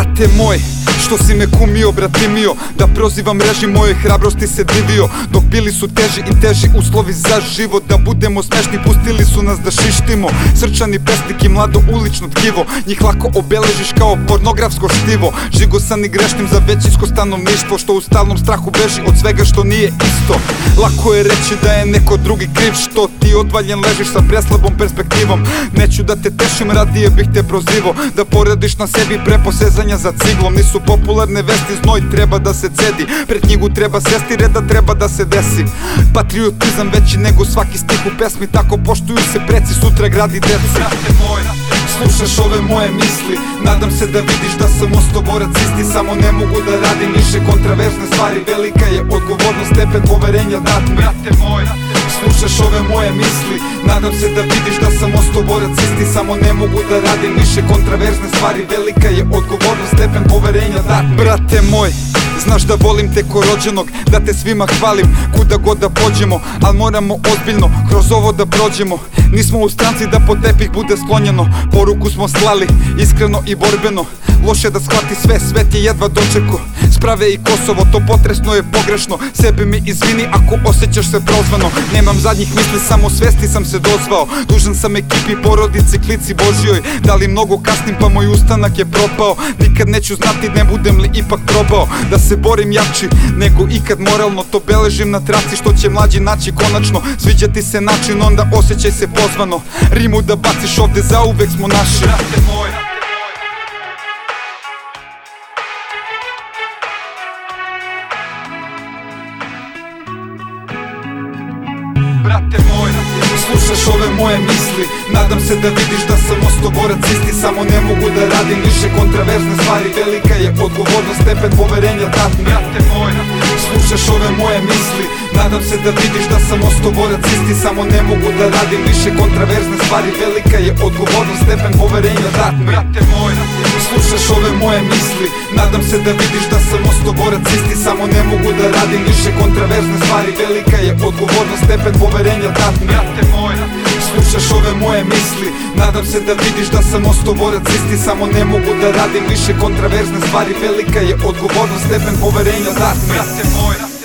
Até je moj što si me kumio, bratimio Da prozivam režim moje hrabrosti se divio. Dok bili su teži i teži uslovi za život Da budemo smešni, pustili su nas da šištimo. Srčani pesnik i mlado ulično tkivo Njih lako obeležiš kao pornografsko štivo. Žigosan i grešnim za većinsko stanovništvo Što u stalnom strahu beži od svega što nije isto. Lako je reći da je neko drugi kriv Što ti odvaljen ležiš sa preslabom perspektivom. Neću da te tešim, radije bih te prozivo Da poradiš na sebi pre posezanja za ciglom. Nisu popularne vesti, znoj treba da se cedi. Pred knjigu treba sesti, reda treba da se desi. Patriotizam veći nego svaki stih u pesmi Tako poštuju se preci, sutra gradi deci. Slušaš ove moje misli. Nadam se da vidiš da sam ostao borac isti Samo ne mogu da radim više kontraverzne stvari. Velika je odgovornost, stepen poverenja dat Brate moj, slušaš ove moje misli. Nadam se da vidiš da sam ostao borac isti Samo ne mogu da radim više kontraverzne stvari. Velika je odgovornost, stepen poverenja mi. Brate moj, Znaš da volim te ko rođenog, da te svima hvalim Kuda god da pođemo, al moramo ozbiljno kroz ovo da prođemo. Nismo u stranci da po tepih bude sklonjeno Poruku smo slali, iskreno i borbeno. Loše da shvati sve, svet je jedva dočeko Sprave i Kosovo, to potresno je pogrešno. Sebe mi izvini ako osjećaš se prozvano. Nemam zadnjih misli, samo svesti sam se dozvao. Dužan sam ekipi, porodici, klici Božjoj. Da li mnogo kasnim pa moj ustanak je propao. Nikad neću znati ne budem li ipak probao. Da se borim jači nego ikad moralno To beležim na traci što će mlađi naći konačno. Sviđa ti se način onda osjećaj se pozvano. Rimu da baciš ovde zauvek smo naši. Brate moj слушаш ове моје мисли. Надам се да видиш да сам остоборец исти Само не могу да радим више контраверзни ствари. Велика е одговорност, степен поверенја дат ми Слушаш ове моје мисли. Надам се да видиш да сам остоборец исти Само не могу да радим више контраверзни ствари. Велика е одговорност, степен поверење дат ми. Брате мој, слушаш ове моје мисли. Надам се да видиш да сам остоборец исти Само не могу да радим више контраверзни ствари. Велика е одговорност, степен поверење дат ми. Брате мој, слушаш ове моје мисли. Надам се да видиш да сам остоборец исти Само не могу да радим више контраверзни ствари. Велика е одговорност, степен поверење дат ми. Брате мој